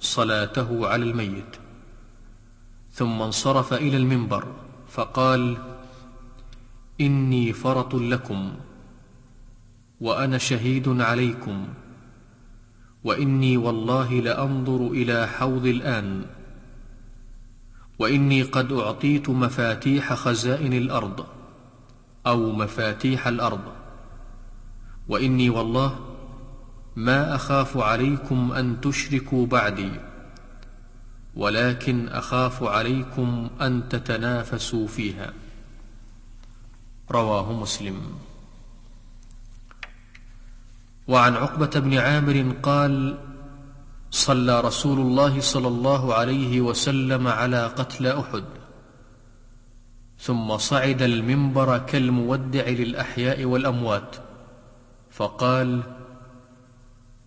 صلاته على الميت. ثم انصرف إلى المنبر فقال إني فرط لكم وأنا شهيد عليكم وإني والله لأنظر إلى حوض الآن وإني قد أعطيت مفاتيح خزائن الأرض أو مفاتيح الأرض وإني والله ما أخاف عليكم أن تشركوا بعدي ولكن أخاف عليكم أن تتنافسوا فيها. رواه مسلم. وعن عقبة بن عامر قال صلى رسول الله صلى الله عليه وسلم على قتل أحد ثم صعد المنبر كالمودع للأحياء والأموات فقال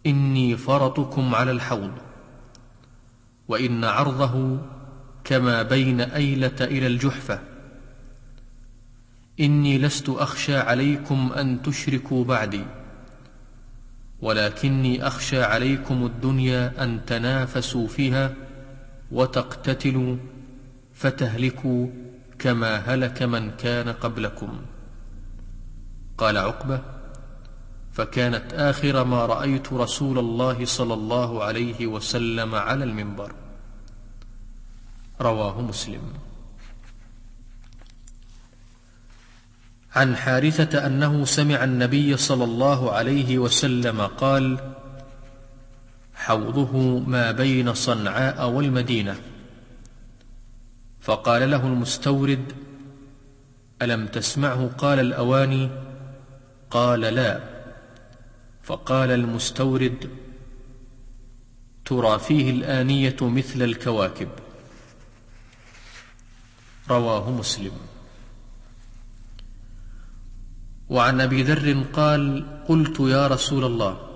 إني فرطكم على الحوض وإن عرضه كما بين أيلة إلى الجحفة. إني لست أخشى عليكم أن تشركوا بعدي ولكني أخشى عليكم الدنيا أن تنافسوا فيها وتقتتلوا فتهلكوا كما هلك من كان قبلكم. قال عقبة فكانت آخر ما رأيت رسول الله صلى الله عليه وسلم على المنبر. رواه مسلم. عن حارثة أنه سمع النبي صلى الله عليه وسلم قال حوضه ما بين صنعاء والمدينة. فقال له المستورد ألم تسمعه؟ قال الأواني قال لا. فقال المستورد ترى فيه الآنية مثل الكواكب. رواه مسلم. وعن أبي ذر قال قلت يا رسول الله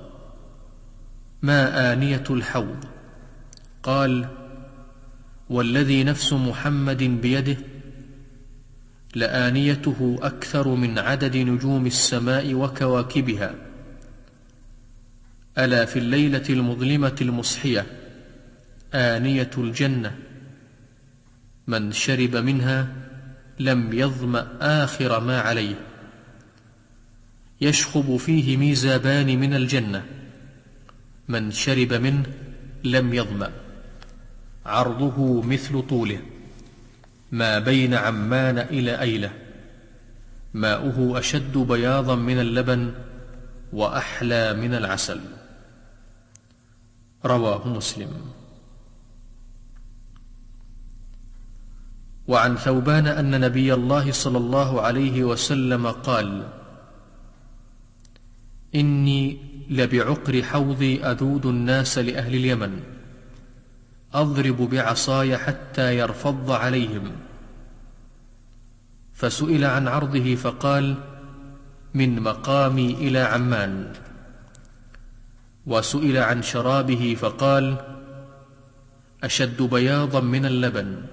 ما آنية الحوض؟ قال والذي نفس محمد بيده لآنيته أكثر من عدد نجوم السماء وكواكبها. ألا في الليلة المظلمة المصحية آنية الجنة. من شرب منها لم يظمأ آخر ما عليه. يشخب فيه ميزابان من الجنة. من شرب منه لم يظمأ. عرضه مثل طوله. ما بين عمان إلى أيلة. ماؤه أشد بياضا من اللبن وأحلى من العسل. رواه مسلم. وعن ثوبان أن نبي الله صلى الله عليه وسلم قال إني لبعقر حوضي أذود الناس لأهل اليمن. أضرب بعصاي حتى يرفض عليهم. فسئل عن عرضه فقال من مقامي إلى عمان. وسئل عن شرابه فقال أشد بياضا من اللبن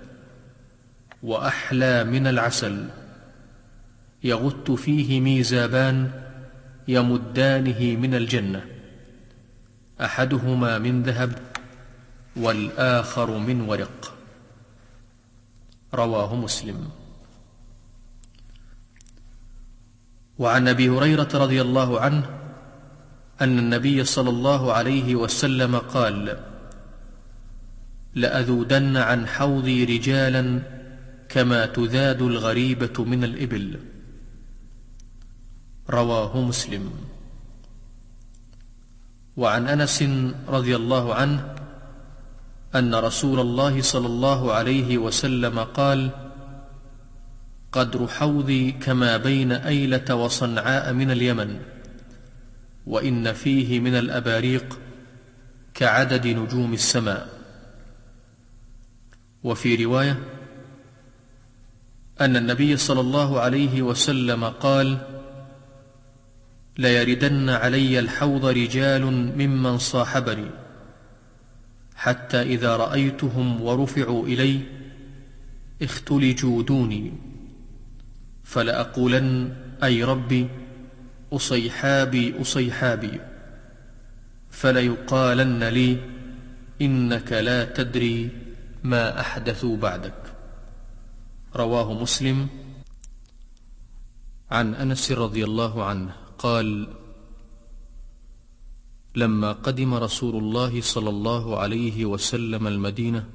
وأحلى من العسل يغت فيه ميزابان يمدانه من الجنة أحدهما من ذهب والآخر من ورق. رواه مسلم. وعن أبي هريرة رضي الله عنه أن النبي صلى الله عليه وسلم قال لأذودن عن حوضي رجالا كما تذاد الغريبة من الإبل. رواه مسلم. وعن أنس رضي الله عنه أن رسول الله صلى الله عليه وسلم قال قدر حوضي كما بين أيلة وصنعاء من اليمن. وإن فيه من الأباريق كعدد نجوم السماء. وفي رواية أن النبي صلى الله عليه وسلم قال ليردن علي الحوض رجال ممن صاحبني حتى إذا رأيتهم ورفعوا إلي اختلجوا دوني فلأقولن أي ربي أصيحابي أصيحابي. فليقالن لي إنك لا تدري ما أحدثوا بعدك. رواه مسلم. عن أنس رضي الله عنه قال لما قدم رسول الله صلى الله عليه وسلم المدينة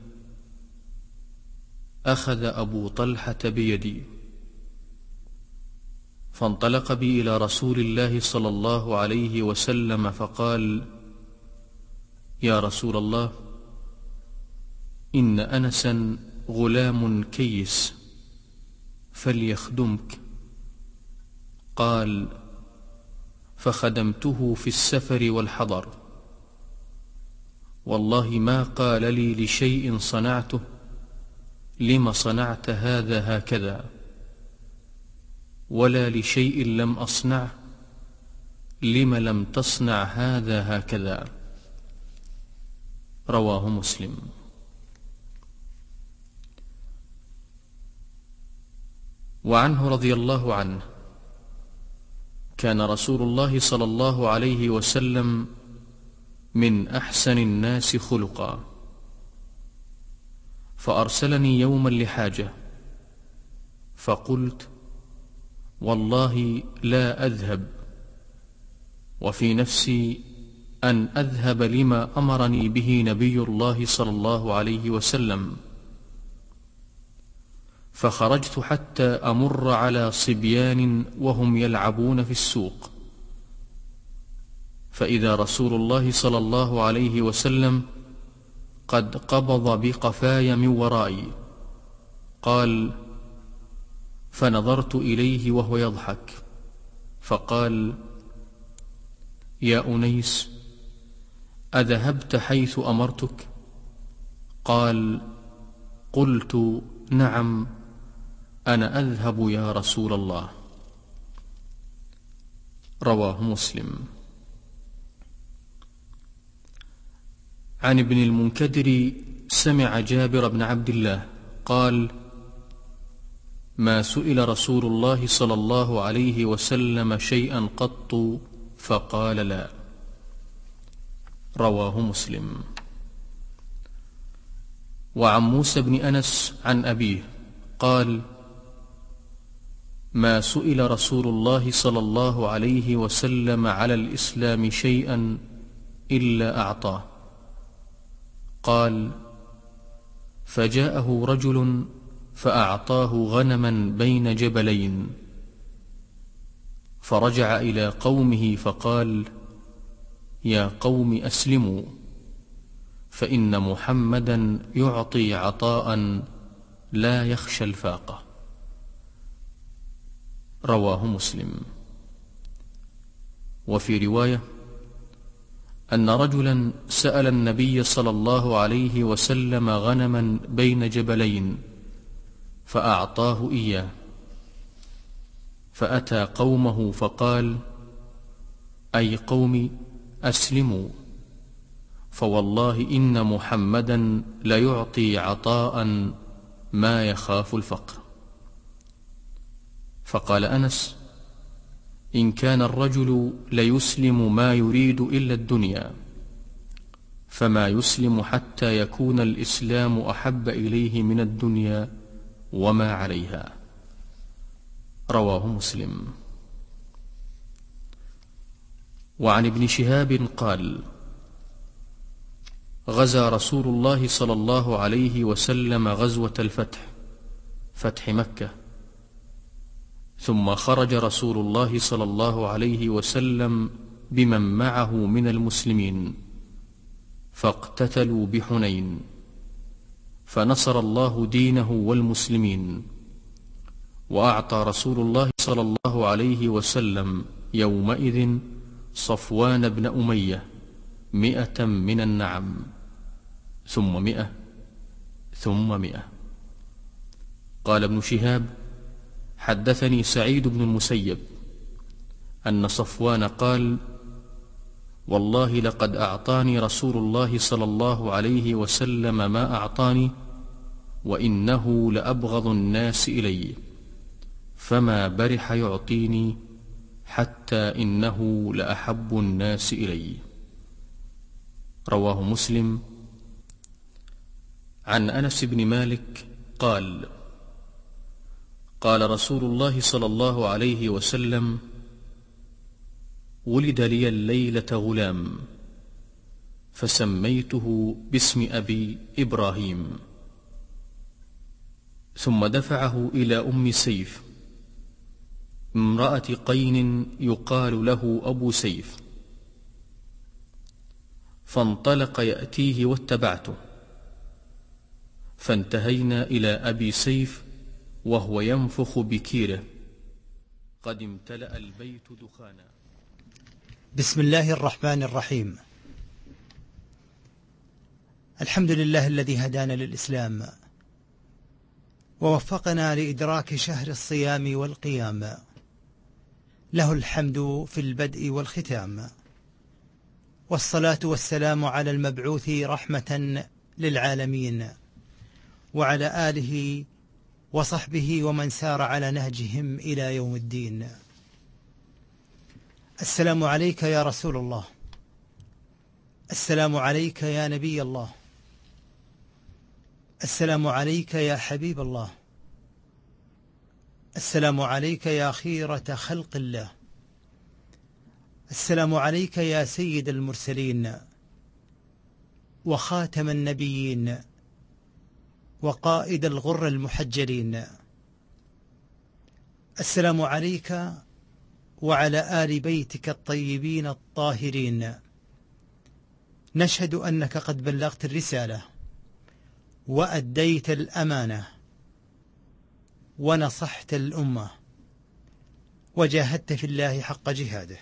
أخذ أبو طلحة بيدي. فانطلق بي إلى رسول الله صلى الله عليه وسلم فقال يا رسول الله إن أنسا غلام كيس فليخدمك. قال فخدمته في السفر والحضر. والله ما قال لي لشيء صنعته لم صنعت هذا هكذا؟ ولا لشيء لم أصنعه لم لم تصنع هذا هكذا. رواه مسلم. وعنه رضي الله عنه كان رسول الله صلى الله عليه وسلم من أحسن الناس خلقا. فأرسلني يوما لحاجة فقلت والله لا أذهب وفي نفسي أن أذهب لما أمرني به نبي الله صلى الله عليه وسلم. فخرجت حتى أمر على صبيان وهم يلعبون في السوق. فإذا رسول الله صلى الله عليه وسلم قد قبض بقفاي من ورائي قال فنظرت إليه وهو يضحك فقال يا أنيس أذهبت حيث أمرتك قال قلت نعم أنا أذهب يا رسول الله رواه مسلم. عن ابن المنكدر سمع جابر بن عبد الله قال ما سئل رسول الله صلى الله عليه وسلم شيئا قط فقال لا. رواه مسلم. وعن موسى بن أنس عن أبيه قال ما سئل رسول الله صلى الله عليه وسلم على الإسلام شيئا إلا أعطاه. قال فجاءه رجل فأعطاه غنما بين جبلين. فرجع إلى قومه فقال يا قوم أسلموا فإن محمدا يعطي عطاء لا يخشى الفاقة. رواه مسلم. وفي رواية أن رجلا سأل النبي صلى الله عليه وسلم غنما بين جبلين. فأعطاه إياه. فأتى قومه فقال أي قوم أسلموا. فوالله إن محمدا ليعطي عطاء ما يخاف الفقر. فقال أنس إن كان الرجل ليسلم ما يريد إلا الدنيا فما يسلم حتى يكون الإسلام أحب إليه من الدنيا وما عليها. رواه مسلم. وعن ابن شهاب قال غزا رسول الله صلى الله عليه وسلم غزوة الفتح فتح مكة. ثم خرج رسول الله صلى الله عليه وسلم بمن معه من المسلمين فاقتتلوا بحنين. فنصر الله دينه والمسلمين. وأعطى رسول الله صلى الله عليه وسلم يومئذ صفوان بن أمية مئة من النعم. ثم مئة ثم مئة. قال ابن شهاب حدثني سعيد بن المسيب أن صفوان قال والله لقد أعطاني رسول الله صلى الله عليه وسلم ما أعطاني وإنه لأبغض الناس إلي فما برح يعطيني حتى إنه لأحب الناس إلي. رواه مسلم. عن أنس بن مالك قال قال رسول الله صلى الله عليه وسلم ولد لي الليلة غلام فسميته باسم أبي إبراهيم. ثم دفعه إلى أم سيف. امرأة قين يقال له أبو سيف. فانطلق يأتيه واتبعته. فانتهينا إلى أبي سيف وهو ينفخ بكيره. قد امتلأ البيت دخانا. بسم الله الرحمن الرحيم. الحمد لله الذي هدانا للإسلام ووفقنا لإدراك شهر الصيام والقيام. له الحمد في البدء والختام. والصلاة والسلام على المبعوث رحمة للعالمين وعلى آله وصحبه ومن سار على نهجهم إلى يوم الدين. السلام عليك يا رسول الله. السلام عليك يا نبي الله. السلام عليك يا حبيب الله. السلام عليك يا خيرة خلق الله. السلام عليك يا سيد المرسلين وخاتم النبيين وقائد الغر المحجلين. السلام عليك وعلى آل بيتك الطيبين الطاهرين. نشهد أنك قد بلغت الرسالة وأديت الأمانة ونصحت الأمة وجاهدت في الله حق جهاده.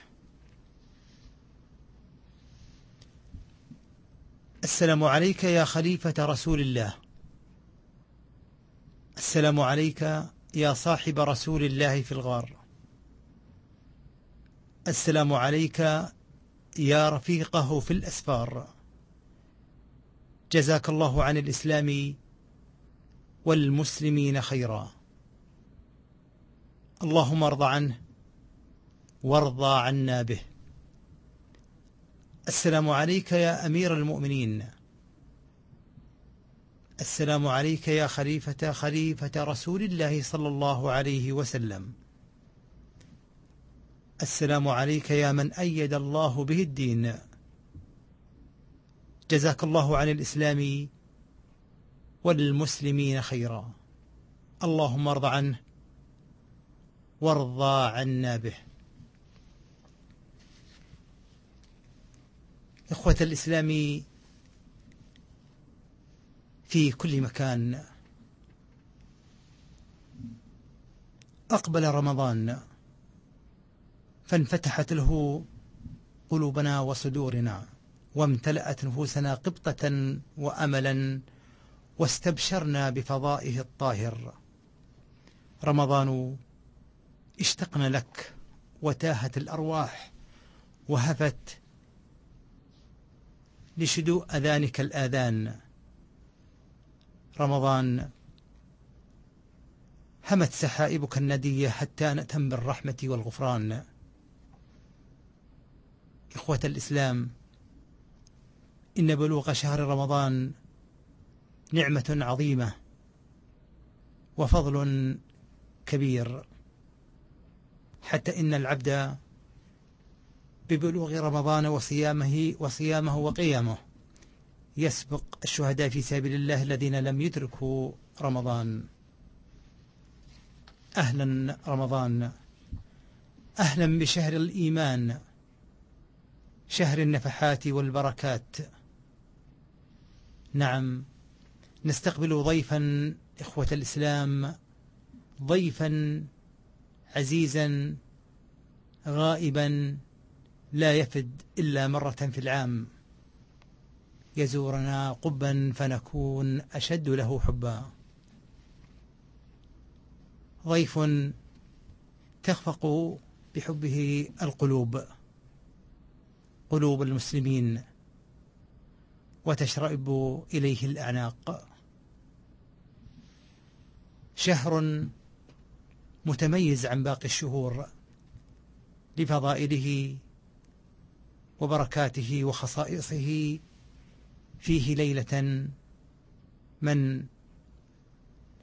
السلام عليك يا خليفة رسول الله. السلام عليك يا صاحب رسول الله في الغار. السلام عليك يا رفيقه في الأسفار. جزاك الله عن الإسلام والمسلمين خيرا. اللهم ارض عنه وارضى عنا به. السلام عليك يا أمير المؤمنين. السلام عليك يا خليفة خليفة رسول الله صلى الله عليه وسلم. السلام عليك يا من أيد الله به الدين. جزاك الله عن الإسلام والمسلمين خيرا. اللهم ارض عنه وارضى عنا به. إخوة الإسلام في كل مكان أقبل رمضان. فانفتحت له قلوبنا وصدورنا وامتلأت نفوسنا قبطة وأملا واستبشرنا بفضائه الطاهر. رمضان اشتقنا لك وتاهت الأرواح وهفت لشدوء أذانك الآذان. رمضان همت سحائبك الندية حتى نأتم بالرحمة والغفران. إخوة الإسلام إن بلوغ شهر رمضان نعمة عظيمة وفضل كبير. حتى إن العبد ببلوغ رمضان وصيامه وصيامه وقيامه يسبق الشهداء في سبيل الله الذين لم يدركوا رمضان. أهلا رمضان أهلا بشهر الإيمان. شهر النفحات والبركات. نعم نستقبل ضيفا إخوة الإسلام ضيفا عزيزا غائبا لا يفد إلا مرة في العام. يزورنا قبا فنكون أشد له حبا. ضيف تخفق بحبه القلوب. قلوب المسلمين وتشرئب إليه الأعناق. شهر متميز عن باقي الشهور لفضائله وبركاته وخصائصه. فيه ليلة من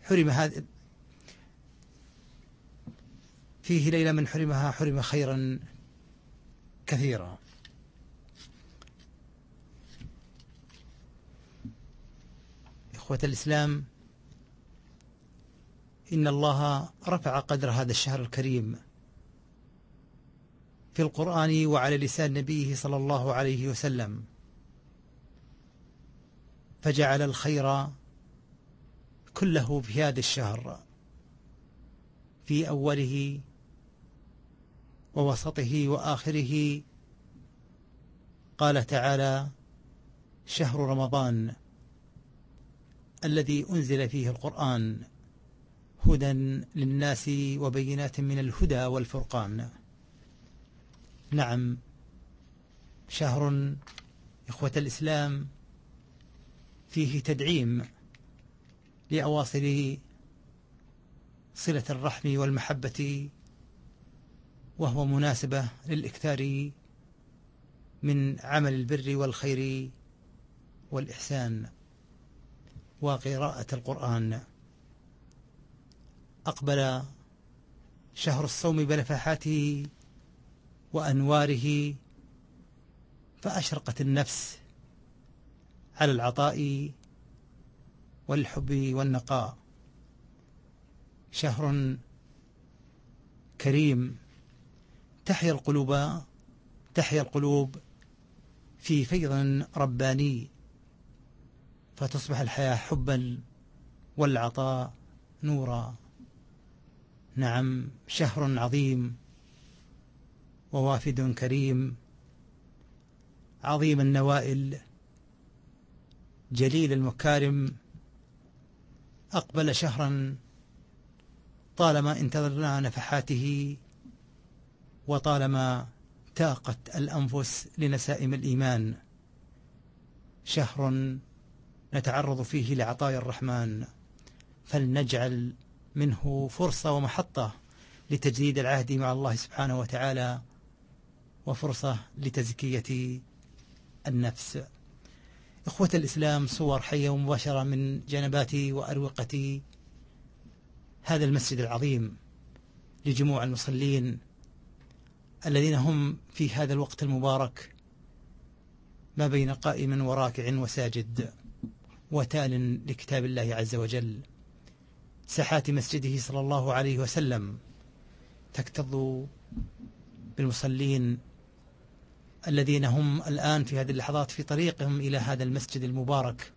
حرم هذا فيه ليلة من حرمها حرم خيرا كثيرا. إخوة الإسلام إن الله رفع قدر هذا الشهر الكريم في القرآن وعلى لسان نبيه صلى الله عليه وسلم فجعل الخير كله في هذا الشهر في أوله ووسطه وآخره. قال تعالى شهر رمضان الذي أنزل فيه القرآن هدى للناس وبينات من الهدى والفرقان. نعم شهر إخوة الإسلام فيه تدعيم لأواصر صلة الرحم والمحبة وهو مناسبة للإكثار من عمل البر والخير والإحسان. وقراءة القرآن. أقبل شهر الصوم بنفحاته وأنواره فأشرقت النفس على العطاء والحب والنقاء. شهر كريم. تحيا القلوب تحيا القلوب في فيض رباني. فتصبح الحياة حبا والعطاء نورا. نعم شهر عظيم ووافد كريم. عظيم النوائل جليل المكارم. أقبل شهرا طالما انتظرنا نفحاته وطالما تاقت الأنفس لنسائم الإيمان. شهر نتعرض فيه لعطايا الرحمن فلنجعل منه فرصة ومحطة لتجديد العهد مع الله سبحانه وتعالى وفرصة لتزكية النفس. إخوة الإسلام صور حية ومباشرة من جنبات وأروقة هذا المسجد العظيم لجموع المصلين الذين هم في هذا الوقت المبارك ما بين قائم وراكع وساجد. وتال لكتاب الله عز وجل. ساحات مسجده صلى الله عليه وسلم تكتظ بالمصلين الذين هم الآن في هذه اللحظات في طريقهم إلى هذا المسجد المبارك.